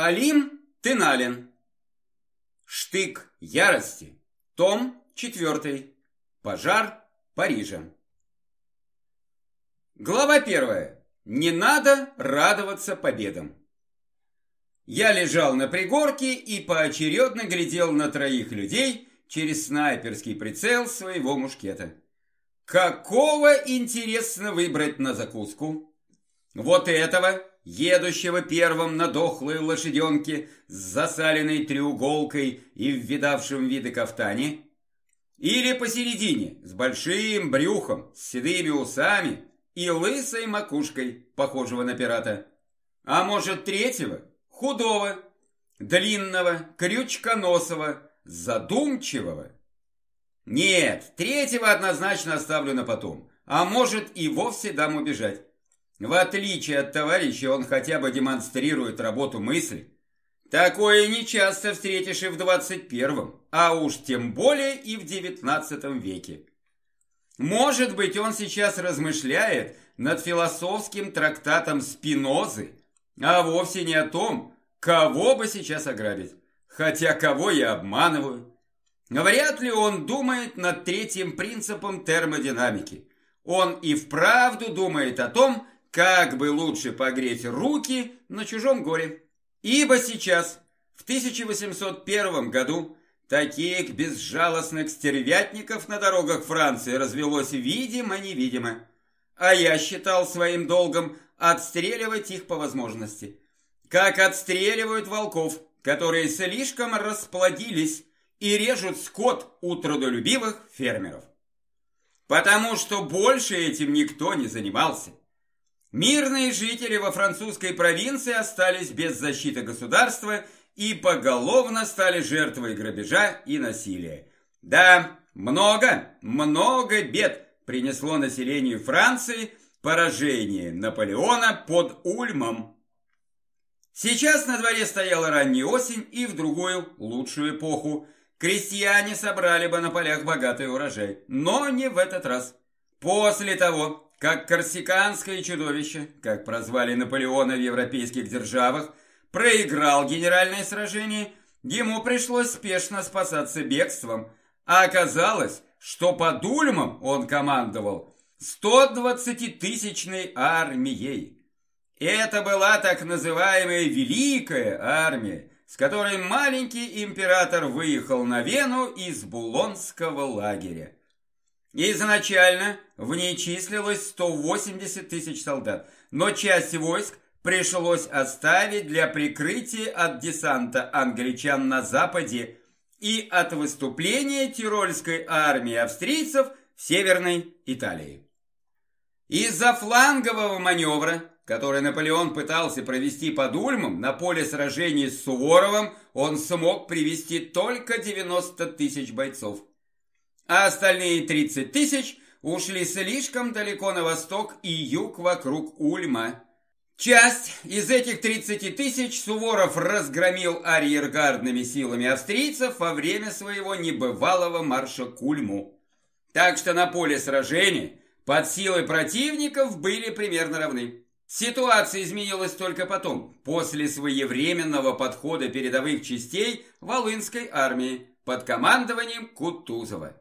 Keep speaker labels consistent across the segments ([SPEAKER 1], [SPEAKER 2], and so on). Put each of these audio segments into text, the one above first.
[SPEAKER 1] Алим Тыналин. Штык ярости. Том 4. Пожар Парижа. Глава 1. Не надо радоваться победам. Я лежал на пригорке и поочередно глядел на троих людей через снайперский прицел своего мушкета. Какого, интересно, выбрать на закуску? Вот этого, едущего первым на дохлой лошаденке с засаленной треуголкой и в видавшем виды кафтане? Или посередине, с большим брюхом, с седыми усами и лысой макушкой, похожего на пирата? А может третьего, худого, длинного, крючконосого, задумчивого? Нет, третьего однозначно оставлю на потом, а может и вовсе дам убежать. В отличие от товарища, он хотя бы демонстрирует работу мысли. Такое не часто встретишь и в 21-м, а уж тем более и в 19 веке. Может быть, он сейчас размышляет над философским трактатом Спинозы, а вовсе не о том, кого бы сейчас ограбить. Хотя кого я обманываю? Вряд ли он думает над третьим принципом термодинамики. Он и вправду думает о том, как бы лучше погреть руки на чужом горе. Ибо сейчас, в 1801 году, таких безжалостных стервятников на дорогах Франции развелось видимо-невидимо. А я считал своим долгом отстреливать их по возможности. Как отстреливают волков, которые слишком расплодились и режут скот у трудолюбивых фермеров. Потому что больше этим никто не занимался. Мирные жители во французской провинции остались без защиты государства и поголовно стали жертвой грабежа и насилия. Да, много, много бед принесло населению Франции поражение Наполеона под Ульмом. Сейчас на дворе стояла ранняя осень и в другую, лучшую эпоху. Крестьяне собрали бы на полях богатый урожай, но не в этот раз. После того, как корсиканское чудовище, как прозвали Наполеона в европейских державах, проиграл генеральное сражение, ему пришлось спешно спасаться бегством, а оказалось, что под Ульмом он командовал 120-тысячной армией. Это была так называемая Великая Армия, с которой маленький император выехал на Вену из Булонского лагеря. Изначально в ней числилось 180 тысяч солдат, но часть войск пришлось оставить для прикрытия от десанта англичан на западе и от выступления тирольской армии австрийцев в Северной Италии. Из-за флангового маневра, который Наполеон пытался провести под Ульмом на поле сражений с Суворовым, он смог привести только 90 тысяч бойцов а остальные 30 тысяч ушли слишком далеко на восток и юг вокруг Ульма. Часть из этих 30 тысяч Суворов разгромил арьергардными силами австрийцев во время своего небывалого марша к Ульму. Так что на поле сражения под силой противников были примерно равны. Ситуация изменилась только потом, после своевременного подхода передовых частей Волынской армии под командованием Кутузова.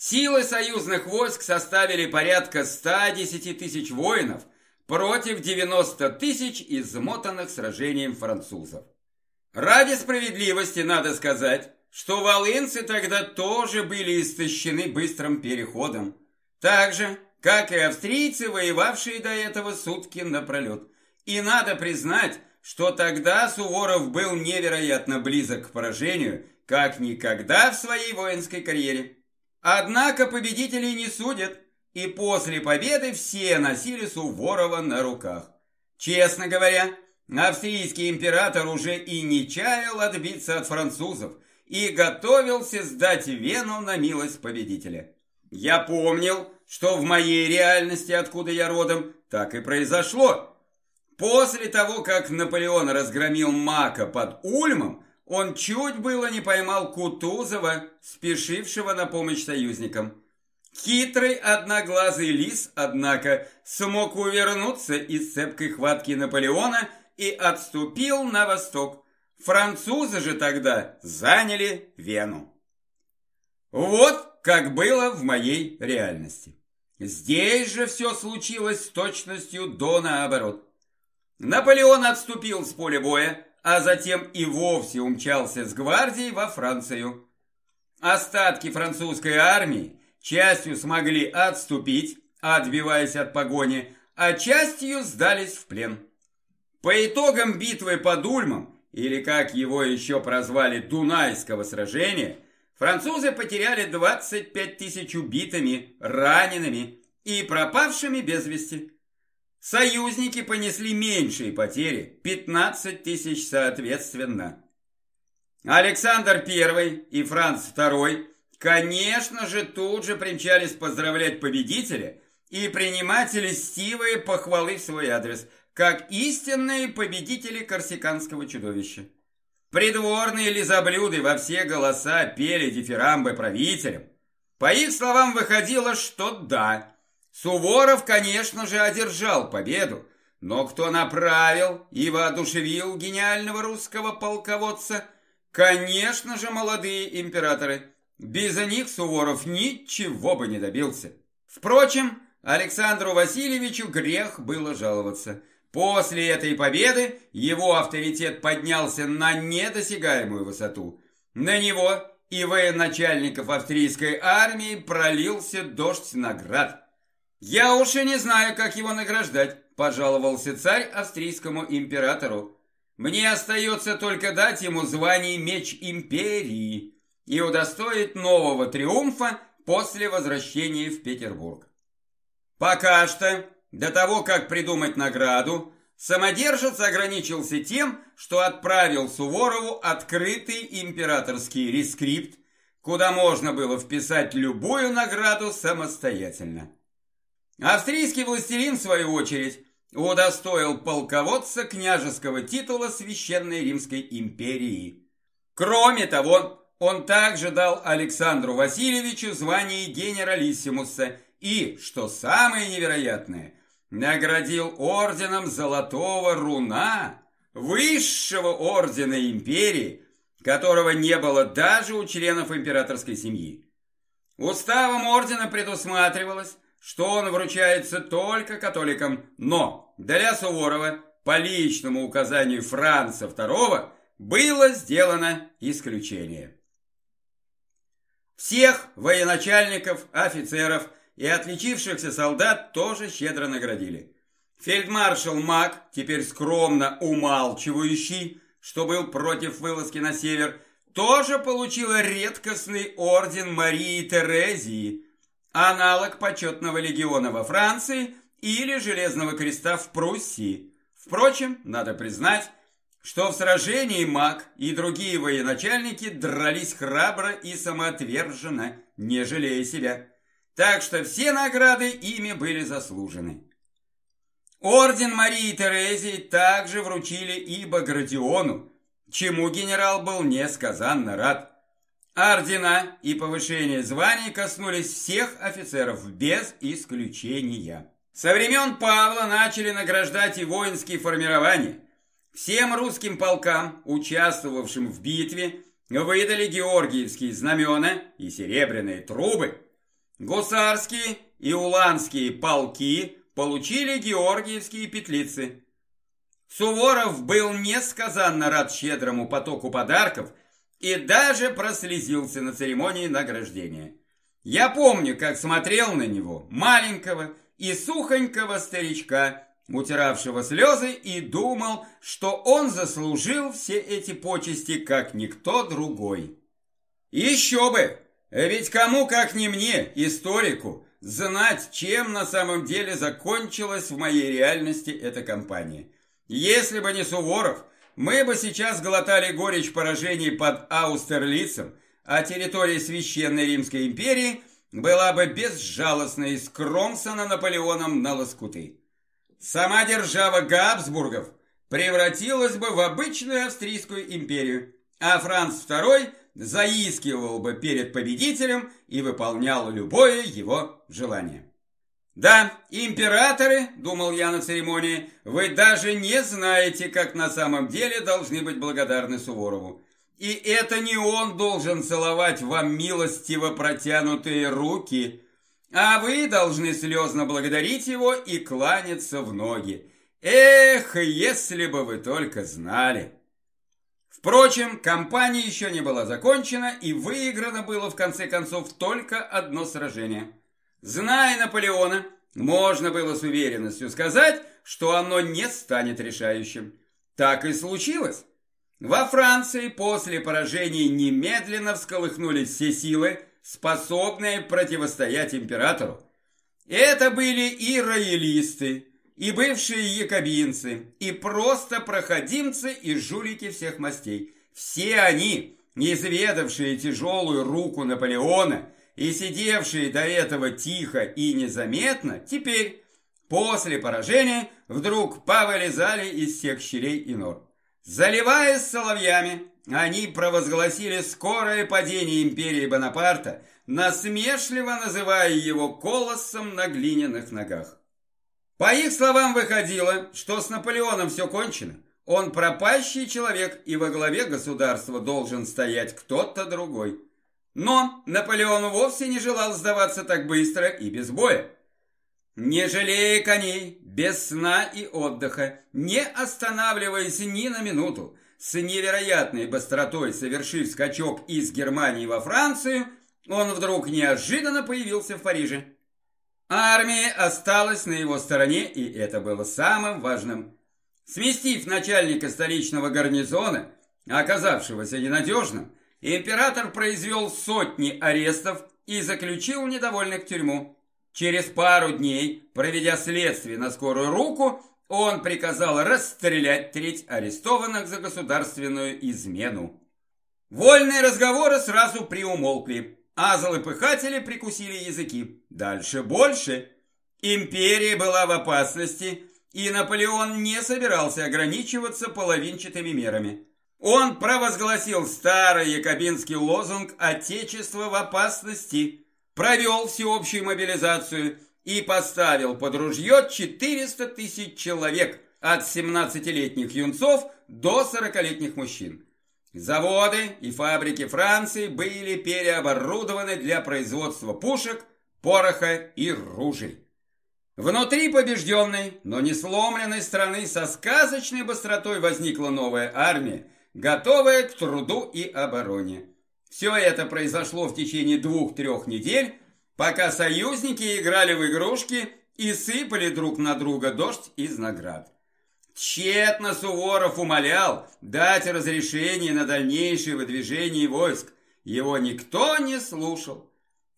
[SPEAKER 1] Силы союзных войск составили порядка 110 тысяч воинов против 90 тысяч измотанных сражением французов. Ради справедливости надо сказать, что волынцы тогда тоже были истощены быстрым переходом, так же, как и австрийцы, воевавшие до этого сутки напролет. И надо признать, что тогда Суворов был невероятно близок к поражению, как никогда в своей воинской карьере. Однако победителей не судят, и после победы все носили Суворова на руках. Честно говоря, австрийский император уже и не чаял отбиться от французов и готовился сдать Вену на милость победителя. Я помнил, что в моей реальности, откуда я родом, так и произошло. После того, как Наполеон разгромил Мака под Ульмом, он чуть было не поймал Кутузова, спешившего на помощь союзникам. Хитрый одноглазый лис, однако, смог увернуться из цепкой хватки Наполеона и отступил на восток. Французы же тогда заняли Вену. Вот как было в моей реальности. Здесь же все случилось с точностью до наоборот. Наполеон отступил с поля боя, а затем и вовсе умчался с гвардией во Францию. Остатки французской армии частью смогли отступить, отбиваясь от погони, а частью сдались в плен. По итогам битвы под Ульмом, или как его еще прозвали Дунайского сражения, французы потеряли 25 тысяч убитыми, ранеными и пропавшими без вести. Союзники понесли меньшие потери, 15 тысяч соответственно. Александр I и Франц II, конечно же, тут же примчались поздравлять победителя и принимать льстивые похвалы в свой адрес, как истинные победители корсиканского чудовища. Придворные лизоблюды во все голоса пели дифирамбы правителям. По их словам выходило, что да, Суворов, конечно же, одержал победу, но кто направил и воодушевил гениального русского полководца? Конечно же, молодые императоры. Без них Суворов ничего бы не добился. Впрочем, Александру Васильевичу грех было жаловаться. После этой победы его авторитет поднялся на недосягаемую высоту. На него и военачальников австрийской армии пролился дождь наград. «Я уж и не знаю, как его награждать», – пожаловался царь австрийскому императору. «Мне остается только дать ему звание Меч Империи и удостоить нового триумфа после возвращения в Петербург». Пока что, до того, как придумать награду, самодержец ограничился тем, что отправил Суворову открытый императорский рескрипт, куда можно было вписать любую награду самостоятельно. Австрийский властелин, в свою очередь, удостоил полководца княжеского титула Священной Римской империи. Кроме того, он также дал Александру Васильевичу звание генералиссимуса и, что самое невероятное, наградил орденом Золотого Руна, высшего ордена империи, которого не было даже у членов императорской семьи. Уставом ордена предусматривалось, что он вручается только католикам, но для Суворова по личному указанию Франца II было сделано исключение. Всех военачальников, офицеров и отличившихся солдат тоже щедро наградили. Фельдмаршал Мак, теперь скромно умалчивающий, что был против вылазки на север, тоже получил редкостный орден Марии Терезии – аналог почетного легиона во Франции или Железного креста в Пруссии. Впрочем, надо признать, что в сражении маг и другие военачальники дрались храбро и самоотверженно, не жалея себя. Так что все награды ими были заслужены. Орден Марии Терезии также вручили и Багратиону, чему генерал был несказанно рад. Ордена и повышение званий коснулись всех офицеров без исключения. Со времен Павла начали награждать и воинские формирования. Всем русским полкам, участвовавшим в битве, выдали георгиевские знамена и серебряные трубы. Гусарские и уланские полки получили георгиевские петлицы. Суворов был несказанно рад щедрому потоку подарков – и даже прослезился на церемонии награждения. Я помню, как смотрел на него, маленького и сухонького старичка, утиравшего слезы, и думал, что он заслужил все эти почести, как никто другой. Еще бы! Ведь кому, как не мне, историку, знать, чем на самом деле закончилась в моей реальности эта кампания. Если бы не Суворов, мы бы сейчас глотали горечь поражений под Аустерлицем, а территория Священной Римской империи была бы безжалостно искромсана Наполеоном на лоскуты. Сама держава Габсбургов превратилась бы в обычную Австрийскую империю, а Франц II заискивал бы перед победителем и выполнял любое его желание. Да, императоры, думал я на церемонии, вы даже не знаете, как на самом деле должны быть благодарны Суворову. И это не он должен целовать вам милостиво протянутые руки, а вы должны слезно благодарить его и кланяться в ноги. Эх, если бы вы только знали! Впрочем, кампания еще не была закончена, и выиграно было в конце концов только одно сражение. Зная Наполеона, можно было с уверенностью сказать, что оно не станет решающим. Так и случилось. Во Франции после поражения немедленно всколыхнулись все силы, способные противостоять императору. Это были и роялисты, и бывшие якобинцы, и просто проходимцы и жулики всех мастей. Все они, изведавшие тяжелую руку Наполеона и сидевшие до этого тихо и незаметно, теперь, после поражения, вдруг повылезали из всех щелей и нор. Заливаясь соловьями, они провозгласили скорое падение империи Бонапарта, насмешливо называя его колоссом на глиняных ногах. По их словам выходило, что с Наполеоном все кончено. Он пропащий человек, и во главе государства должен стоять кто-то другой. Но Наполеон вовсе не желал сдаваться так быстро и без боя. Не жалея коней, без сна и отдыха, не останавливаясь ни на минуту, с невероятной быстротой совершив скачок из Германии во Францию, он вдруг неожиданно появился в Париже. Армия осталась на его стороне, и это было самым важным. Сместив начальника столичного гарнизона, оказавшегося ненадежным, император произвел сотни арестов и заключил недовольных в тюрьму. Через пару дней, проведя следствие на скорую руку, он приказал расстрелять треть арестованных за государственную измену. Вольные разговоры сразу приумолкли. А злопыхатели прикусили языки. Дальше больше. Империя была в опасности, и Наполеон не собирался ограничиваться половинчатыми мерами. Он провозгласил старый якобинский лозунг «Отечество в опасности», провел всеобщую мобилизацию и поставил под ружье 400 тысяч человек от 17-летних юнцов до 40-летних мужчин. Заводы и фабрики Франции были переоборудованы для производства пушек, пороха и ружей. Внутри побежденной, но не сломленной страны со сказочной быстротой возникла новая армия, готовая к труду и обороне. Все это произошло в течение двух-трех недель, пока союзники играли в игрушки и сыпали друг на друга дождь из наград. Тщетно Суворов умолял дать разрешение на дальнейшее выдвижение войск. Его никто не слушал.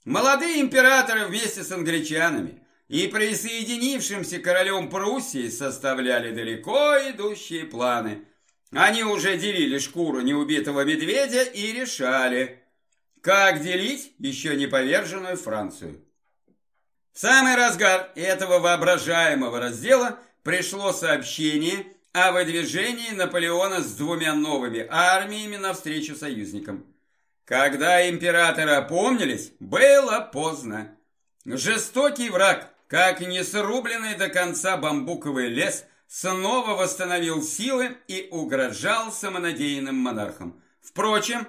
[SPEAKER 1] Молодые императоры вместе с англичанами и присоединившимся королем Пруссии составляли далеко идущие планы. Они уже делили шкуру неубитого медведя и решали, как делить еще не поверженную Францию. В самый разгар этого воображаемого раздела – пришло сообщение о выдвижении Наполеона с двумя новыми армиями навстречу союзникам. Когда императоры опомнились, было поздно. Жестокий враг, как не срубленный до конца бамбуковый лес, снова восстановил силы и угрожал самонадеянным монархам. Впрочем,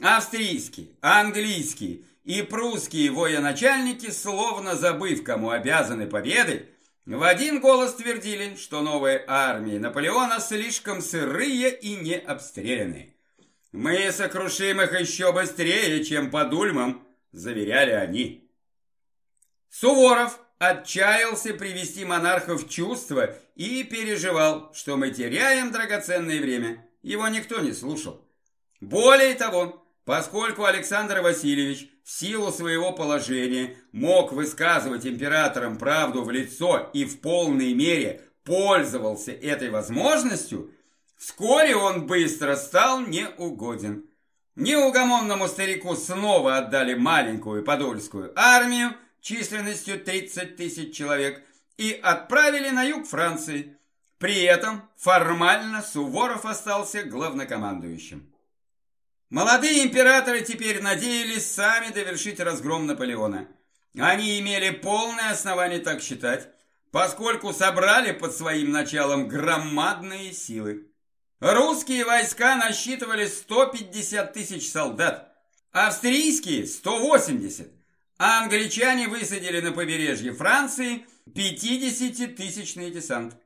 [SPEAKER 1] австрийские, английские и прусские военачальники, словно забыв, кому обязаны победой, в один голос твердили, что новые армии Наполеона слишком сырые и не обстрелянные. «Мы сокрушим их еще быстрее, чем под Ульмом», – заверяли они. Суворов отчаялся привести монарха в чувство и переживал, что мы теряем драгоценное время. Его никто не слушал. Более того, Поскольку Александр Васильевич в силу своего положения мог высказывать императорам правду в лицо и в полной мере пользовался этой возможностью, вскоре он быстро стал неугоден. Неугомонному старику снова отдали маленькую подольскую армию численностью 30 тысяч человек и отправили на юг Франции. При этом формально Суворов остался главнокомандующим. Молодые императоры теперь надеялись сами довершить разгром Наполеона. Они имели полное основание так считать, поскольку собрали под своим началом громадные силы. Русские войска насчитывали 150 тысяч солдат, австрийские – 180, а англичане высадили на побережье Франции 50-тысячный десант.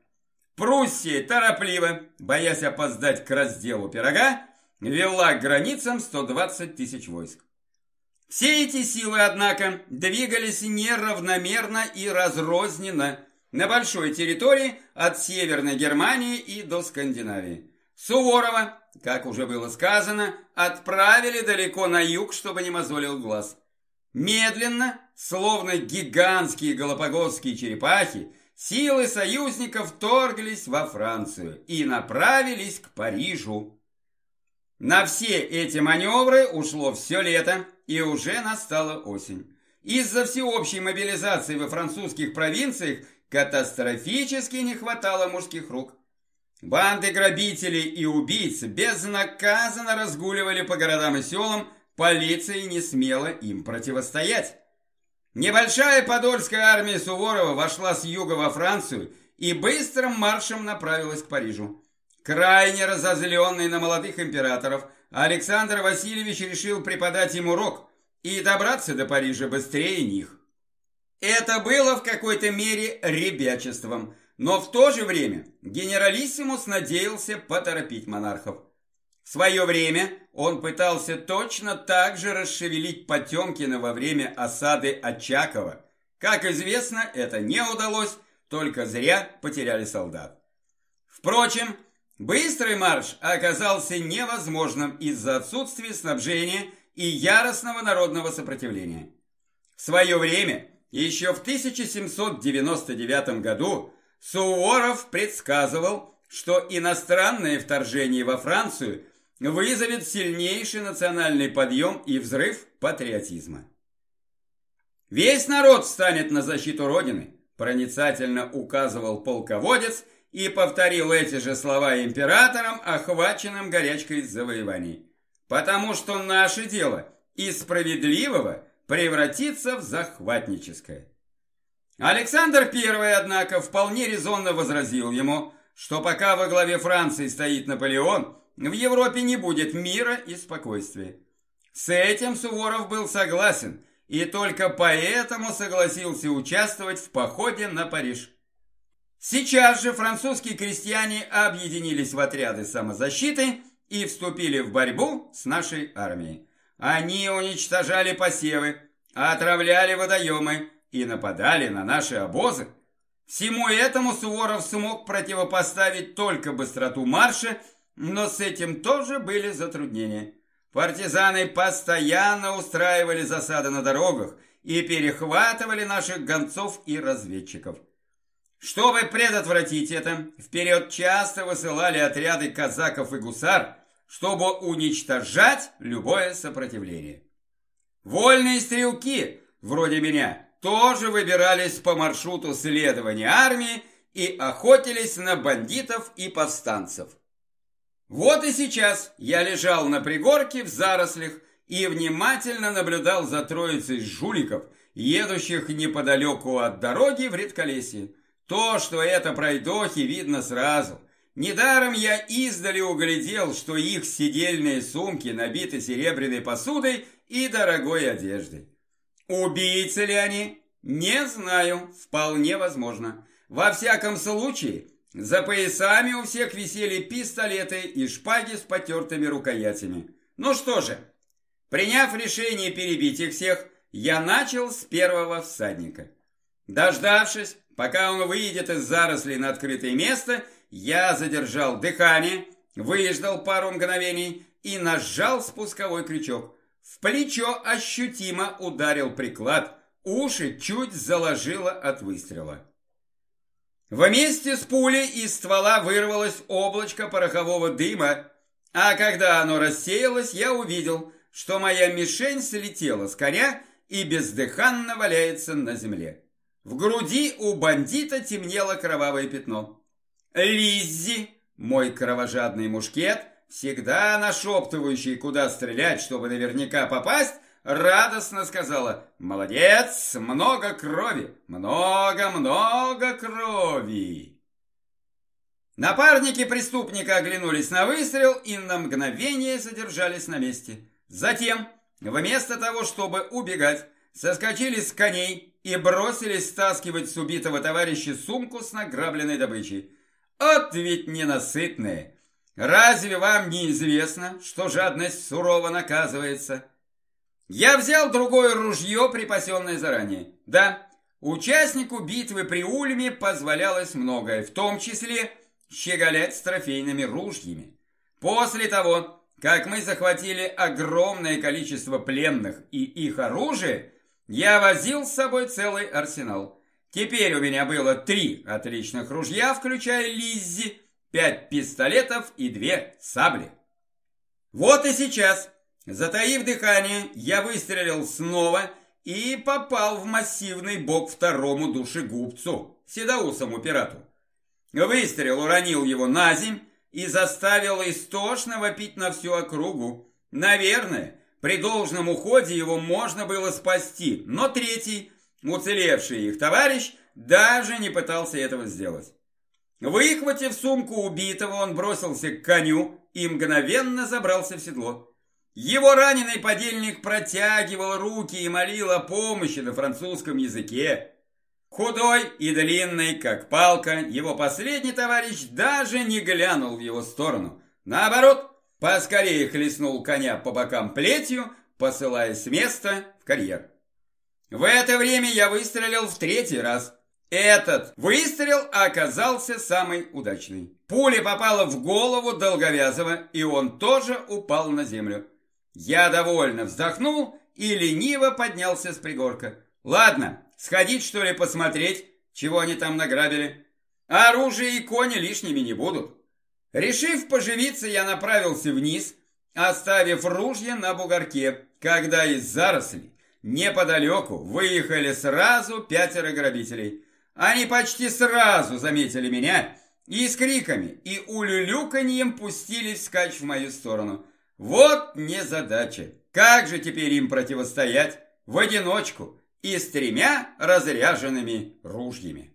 [SPEAKER 1] Пруссия торопливо, боясь опоздать к разделу пирога, вела к границам 120 тысяч войск. Все эти силы, однако, двигались неравномерно и разрозненно на большой территории от Северной Германии и до Скандинавии. Суворова, как уже было сказано, отправили далеко на юг, чтобы не мозолил глаз. Медленно, словно гигантские галапагосские черепахи, силы союзников торглись во Францию и направились к Парижу. На все эти маневры ушло все лето, и уже настала осень. Из-за всеобщей мобилизации во французских провинциях катастрофически не хватало мужских рук. Банды грабителей и убийц безнаказанно разгуливали по городам и селам, полиция не смела им противостоять. Небольшая подольская армия Суворова вошла с юга во Францию и быстрым маршем направилась к Парижу. Крайне разозленный на молодых императоров, Александр Васильевич решил преподать им урок и добраться до Парижа быстрее них. Это было в какой-то мере ребячеством, но в то же время генералиссимус надеялся поторопить монархов. В свое время он пытался точно так же расшевелить Потемкина во время осады Очакова. Как известно, это не удалось, только зря потеряли солдат. Впрочем, Быстрый марш оказался невозможным из-за отсутствия снабжения и яростного народного сопротивления. В свое время, еще в 1799 году, Суворов предсказывал, что иностранное вторжение во Францию вызовет сильнейший национальный подъем и взрыв патриотизма. «Весь народ встанет на защиту Родины», проницательно указывал полководец – и повторил эти же слова императорам, охваченным горячкой завоеваний. Потому что наше дело из справедливого превратится в захватническое. Александр I, однако, вполне резонно возразил ему, что пока во главе Франции стоит Наполеон, в Европе не будет мира и спокойствия. С этим Суворов был согласен и только поэтому согласился участвовать в походе на Париж. Сейчас же французские крестьяне объединились в отряды самозащиты и вступили в борьбу с нашей армией. Они уничтожали посевы, отравляли водоемы и нападали на наши обозы. Всему этому Суворов смог противопоставить только быстроту марша, но с этим тоже были затруднения. Партизаны постоянно устраивали засады на дорогах и перехватывали наших гонцов и разведчиков. Чтобы предотвратить это, вперед часто высылали отряды казаков и гусар, чтобы уничтожать любое сопротивление. Вольные стрелки, вроде меня, тоже выбирались по маршруту следования армии и охотились на бандитов и повстанцев. Вот и сейчас я лежал на пригорке в зарослях и внимательно наблюдал за троицей жуликов, едущих неподалеку от дороги в редколесье. То, что это пройдохи, видно сразу. Недаром я издали углядел, что их сидельные сумки набиты серебряной посудой и дорогой одеждой. Убийцы ли они? Не знаю, вполне возможно. Во всяком случае, за поясами у всех висели пистолеты и шпаги с потертыми рукоятями. Ну что же, приняв решение перебить их всех, я начал с первого всадника. Дождавшись, Пока он выйдет из зарослей на открытое место, я задержал дыхание, выждал пару мгновений и нажал спусковой крючок. В плечо ощутимо ударил приклад, уши чуть заложило от выстрела. Вместе с пулей из ствола вырвалось облачко порохового дыма, а когда оно рассеялось, я увидел, что моя мишень слетела с коня и бездыханно валяется на земле. В груди у бандита темнело кровавое пятно. Лиззи, мой кровожадный мушкет, всегда нашептывающий, куда стрелять, чтобы наверняка попасть, радостно сказала «Молодец! Много крови! Много-много крови!» Напарники преступника оглянулись на выстрел и на мгновение задержались на месте. Затем, вместо того, чтобы убегать, соскочили с коней и бросились стаскивать с убитого товарища сумку с награбленной добычей. От ведь ненасытные! Разве вам не известно, что жадность сурово наказывается? Я взял другое ружье, припасенное заранее. Да, участнику битвы при Ульме позволялось многое, в том числе щеголять с трофейными ружьями. После того, как мы захватили огромное количество пленных и их оружие, я возил с собой целый арсенал. Теперь у меня было три отличных ружья, включая Лиззи, пять пистолетов и две сабли. Вот и сейчас, затаив дыхание, я выстрелил снова и попал в массивный бок второму душегубцу, седоусому пирату. Выстрел уронил его на земь и заставил истошно вопить на всю округу. Наверное, при должном уходе его можно было спасти, но третий, уцелевший их товарищ, даже не пытался этого сделать. Выхватив сумку убитого, он бросился к коню и мгновенно забрался в седло. Его раненый подельник протягивал руки и молил о помощи на французском языке. Худой и длинный, как палка, его последний товарищ даже не глянул в его сторону. Наоборот, поскорее хлестнул коня по бокам плетью, посылая с места в карьер. В это время я выстрелил в третий раз – этот выстрел оказался самый удачный. Пуля попала в голову Долговязова, и он тоже упал на землю. Я довольно вздохнул и лениво поднялся с пригорка. Ладно, сходить что ли посмотреть, чего они там награбили. Оружие и кони лишними не будут. Решив поживиться, я направился вниз, оставив ружье на бугорке, когда из зарослей неподалеку выехали сразу пятеро грабителей – они почти сразу заметили меня и с криками и улюлюканьем пустились скач в мою сторону. Вот незадача. Как же теперь им противостоять в одиночку и с тремя разряженными ружьями?